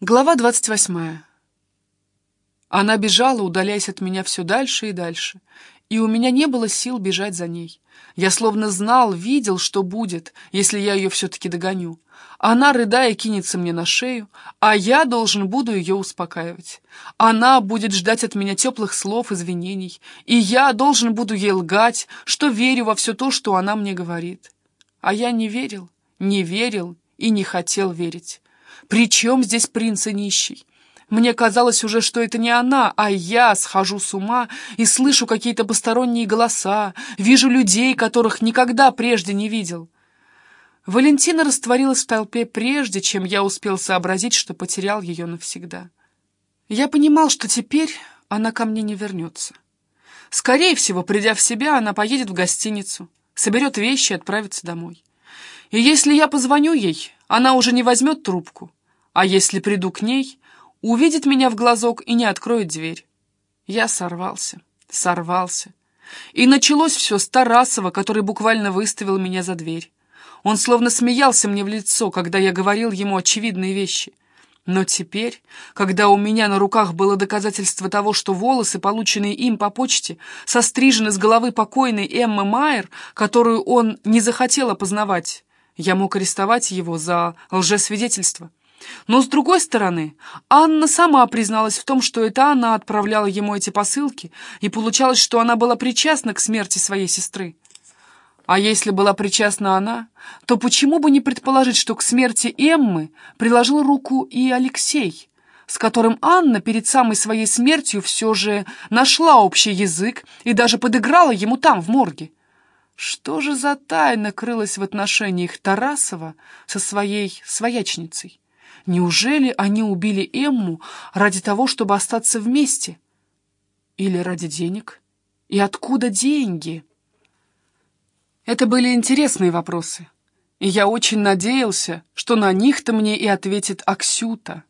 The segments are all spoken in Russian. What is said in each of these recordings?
Глава двадцать восьмая. Она бежала, удаляясь от меня все дальше и дальше, и у меня не было сил бежать за ней. Я словно знал, видел, что будет, если я ее все-таки догоню. Она, рыдая, кинется мне на шею, а я должен буду ее успокаивать. Она будет ждать от меня теплых слов, извинений, и я должен буду ей лгать, что верю во все то, что она мне говорит. А я не верил, не верил и не хотел верить. При чем здесь принц и нищий? Мне казалось уже, что это не она, а я схожу с ума и слышу какие-то посторонние голоса, вижу людей, которых никогда прежде не видел. Валентина растворилась в толпе прежде, чем я успел сообразить, что потерял ее навсегда. Я понимал, что теперь она ко мне не вернется. Скорее всего, придя в себя, она поедет в гостиницу, соберет вещи и отправится домой. И если я позвоню ей, она уже не возьмет трубку, а если приду к ней, увидит меня в глазок и не откроет дверь. Я сорвался, сорвался. И началось все с Тарасова, который буквально выставил меня за дверь. Он словно смеялся мне в лицо, когда я говорил ему очевидные вещи. Но теперь, когда у меня на руках было доказательство того, что волосы, полученные им по почте, сострижены с головы покойной Эммы Майер, которую он не захотел опознавать, я мог арестовать его за лжесвидетельство. Но, с другой стороны, Анна сама призналась в том, что это она отправляла ему эти посылки, и получалось, что она была причастна к смерти своей сестры. А если была причастна она, то почему бы не предположить, что к смерти Эммы приложил руку и Алексей, с которым Анна перед самой своей смертью все же нашла общий язык и даже подыграла ему там, в морге? Что же за тайна крылась в отношениях Тарасова со своей своячницей? Неужели они убили Эмму ради того, чтобы остаться вместе? Или ради денег? И откуда деньги? Это были интересные вопросы, и я очень надеялся, что на них-то мне и ответит Аксюта.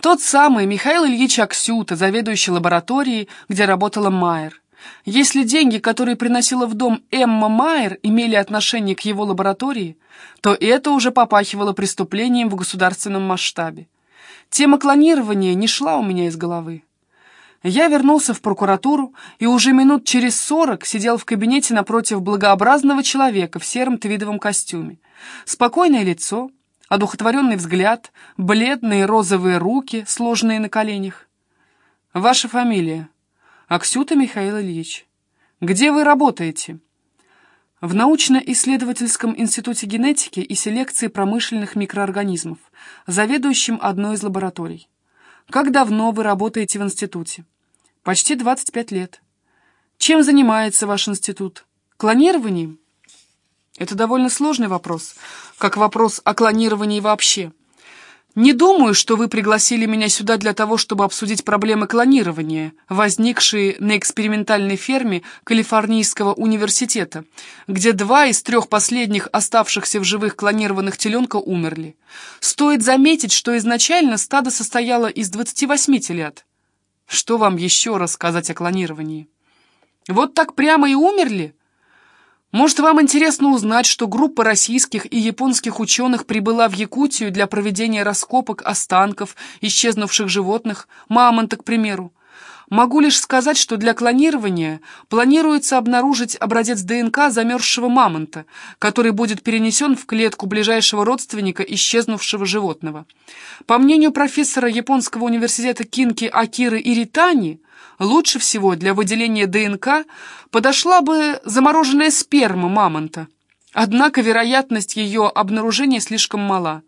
Тот самый Михаил Ильич Аксюта, заведующий лабораторией, где работала Майер. Если деньги, которые приносила в дом Эмма Майер, имели отношение к его лаборатории, то это уже попахивало преступлением в государственном масштабе. Тема клонирования не шла у меня из головы. Я вернулся в прокуратуру и уже минут через сорок сидел в кабинете напротив благообразного человека в сером твидовом костюме. Спокойное лицо, одухотворенный взгляд, бледные розовые руки, сложенные на коленях. «Ваша фамилия?» Аксюта Михаил Ильич. Где вы работаете? В научно-исследовательском институте генетики и селекции промышленных микроорганизмов, заведующим одной из лабораторий. Как давно вы работаете в институте? Почти 25 лет. Чем занимается ваш институт? Клонированием? Это довольно сложный вопрос, как вопрос о клонировании вообще. Не думаю, что вы пригласили меня сюда для того, чтобы обсудить проблемы клонирования, возникшие на экспериментальной ферме Калифорнийского университета, где два из трех последних оставшихся в живых клонированных теленка умерли. Стоит заметить, что изначально стадо состояло из 28 телят. Что вам еще рассказать о клонировании? Вот так прямо и умерли? Может, вам интересно узнать, что группа российских и японских ученых прибыла в Якутию для проведения раскопок останков исчезнувших животных, мамонта, к примеру? Могу лишь сказать, что для клонирования планируется обнаружить образец ДНК замерзшего мамонта, который будет перенесен в клетку ближайшего родственника исчезнувшего животного. По мнению профессора японского университета Кинки Акиры Иритани, Лучше всего для выделения ДНК подошла бы замороженная сперма мамонта. Однако вероятность ее обнаружения слишком мала.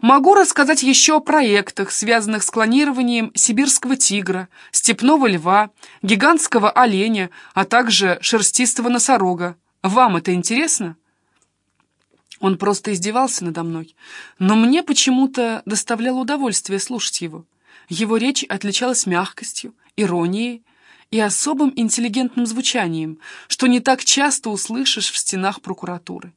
Могу рассказать еще о проектах, связанных с клонированием сибирского тигра, степного льва, гигантского оленя, а также шерстистого носорога. Вам это интересно? Он просто издевался надо мной, но мне почему-то доставляло удовольствие слушать его. Его речь отличалась мягкостью, иронией и особым интеллигентным звучанием, что не так часто услышишь в стенах прокуратуры.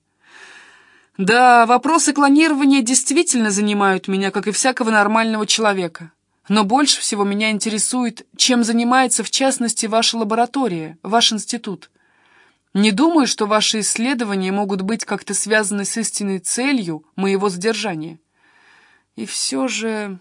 Да, вопросы клонирования действительно занимают меня, как и всякого нормального человека. Но больше всего меня интересует, чем занимается в частности ваша лаборатория, ваш институт. Не думаю, что ваши исследования могут быть как-то связаны с истинной целью моего задержания. И все же...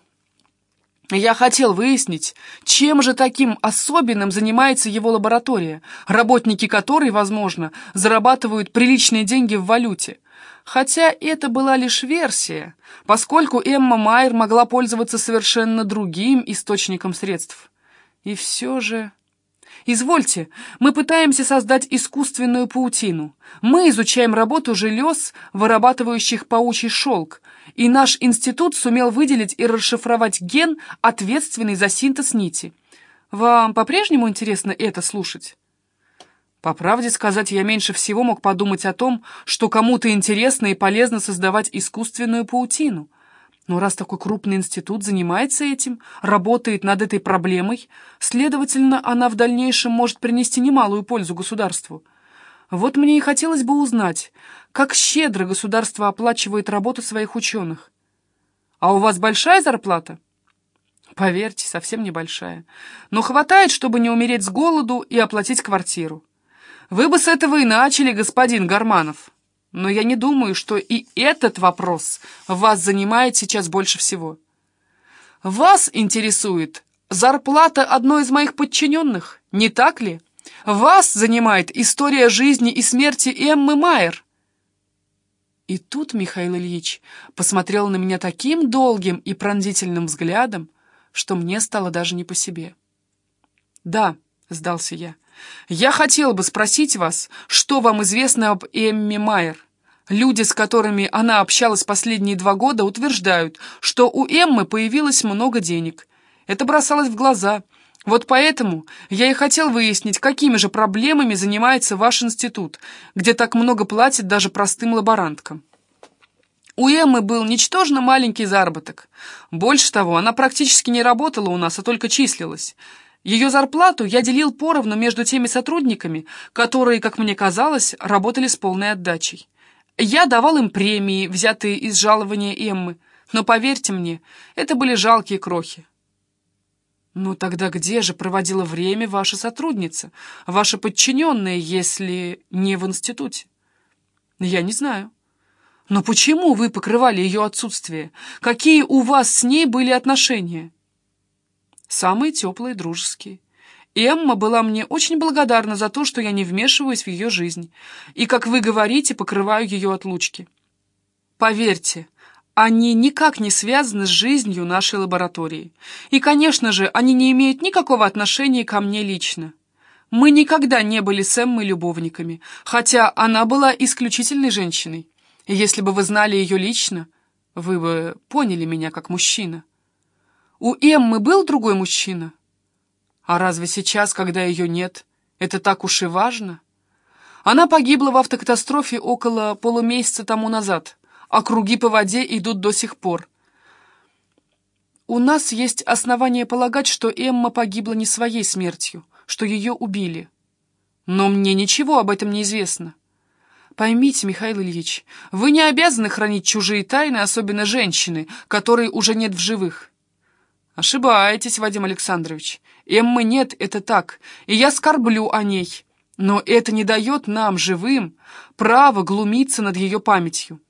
Я хотел выяснить, чем же таким особенным занимается его лаборатория, работники которой, возможно, зарабатывают приличные деньги в валюте. Хотя это была лишь версия, поскольку Эмма Майер могла пользоваться совершенно другим источником средств. И все же... Извольте, мы пытаемся создать искусственную паутину. Мы изучаем работу желез, вырабатывающих паучий шелк, и наш институт сумел выделить и расшифровать ген, ответственный за синтез нити. Вам по-прежнему интересно это слушать? По правде сказать, я меньше всего мог подумать о том, что кому-то интересно и полезно создавать искусственную паутину. Но раз такой крупный институт занимается этим, работает над этой проблемой, следовательно, она в дальнейшем может принести немалую пользу государству. Вот мне и хотелось бы узнать, как щедро государство оплачивает работу своих ученых. А у вас большая зарплата? Поверьте, совсем небольшая. Но хватает, чтобы не умереть с голоду и оплатить квартиру. Вы бы с этого и начали, господин Гарманов. Но я не думаю, что и этот вопрос вас занимает сейчас больше всего. Вас интересует зарплата одной из моих подчиненных, не так ли? Вас занимает история жизни и смерти Эммы Майер. И тут Михаил Ильич посмотрел на меня таким долгим и пронзительным взглядом, что мне стало даже не по себе. «Да», — сдался я, — «я хотел бы спросить вас, что вам известно об Эмме Майер?» Люди, с которыми она общалась последние два года, утверждают, что у Эммы появилось много денег. Это бросалось в глаза. Вот поэтому я и хотел выяснить, какими же проблемами занимается ваш институт, где так много платят даже простым лаборанткам. У Эммы был ничтожно маленький заработок. Больше того, она практически не работала у нас, а только числилась. Ее зарплату я делил поровну между теми сотрудниками, которые, как мне казалось, работали с полной отдачей. Я давал им премии, взятые из жалования Эммы, но, поверьте мне, это были жалкие крохи. «Ну тогда где же проводила время ваша сотрудница, ваша подчиненная, если не в институте?» «Я не знаю». «Но почему вы покрывали ее отсутствие? Какие у вас с ней были отношения?» «Самые теплые, дружеские. Эмма была мне очень благодарна за то, что я не вмешиваюсь в ее жизнь, и, как вы говорите, покрываю ее отлучки. Поверьте, они никак не связаны с жизнью нашей лаборатории. И, конечно же, они не имеют никакого отношения ко мне лично. Мы никогда не были с Эммой любовниками, хотя она была исключительной женщиной. И если бы вы знали ее лично, вы бы поняли меня как мужчина. У Эммы был другой мужчина? А разве сейчас, когда ее нет, это так уж и важно? Она погибла в автокатастрофе около полумесяца тому назад, а круги по воде идут до сих пор. У нас есть основания полагать, что Эмма погибла не своей смертью, что ее убили. Но мне ничего об этом не известно. Поймите, Михаил Ильич, вы не обязаны хранить чужие тайны, особенно женщины, которые уже нет в живых. Ошибаетесь, Вадим Александрович. Эммы нет, это так, и я скорблю о ней. Но это не дает нам, живым, права глумиться над ее памятью.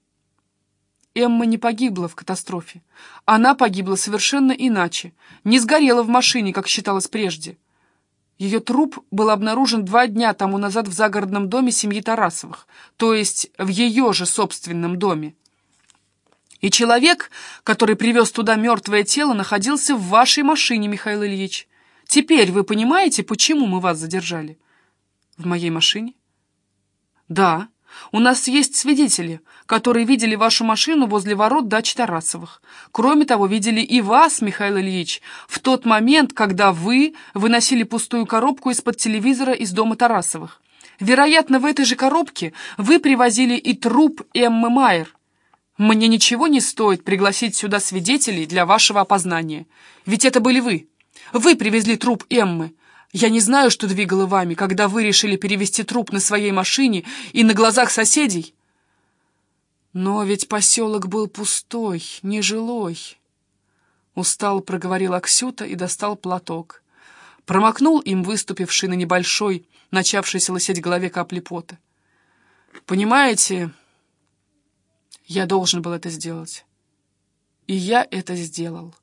Эмма не погибла в катастрофе. Она погибла совершенно иначе, не сгорела в машине, как считалось прежде. Ее труп был обнаружен два дня тому назад в загородном доме семьи Тарасовых, то есть в ее же собственном доме. И человек, который привез туда мертвое тело, находился в вашей машине, Михаил Ильич. Теперь вы понимаете, почему мы вас задержали? В моей машине? Да. У нас есть свидетели, которые видели вашу машину возле ворот дачи Тарасовых. Кроме того, видели и вас, Михаил Ильич, в тот момент, когда вы выносили пустую коробку из-под телевизора из дома Тарасовых. Вероятно, в этой же коробке вы привозили и труп Эммы Майер. Мне ничего не стоит пригласить сюда свидетелей для вашего опознания. Ведь это были вы. Вы привезли труп Эммы. Я не знаю, что двигало вами, когда вы решили перевести труп на своей машине и на глазах соседей. Но ведь поселок был пустой, нежилой. Устал проговорил Аксюта и достал платок. Промокнул им выступивший на небольшой, начавшейся лысеть голове капли пота. Понимаете, я должен был это сделать. И я это сделал.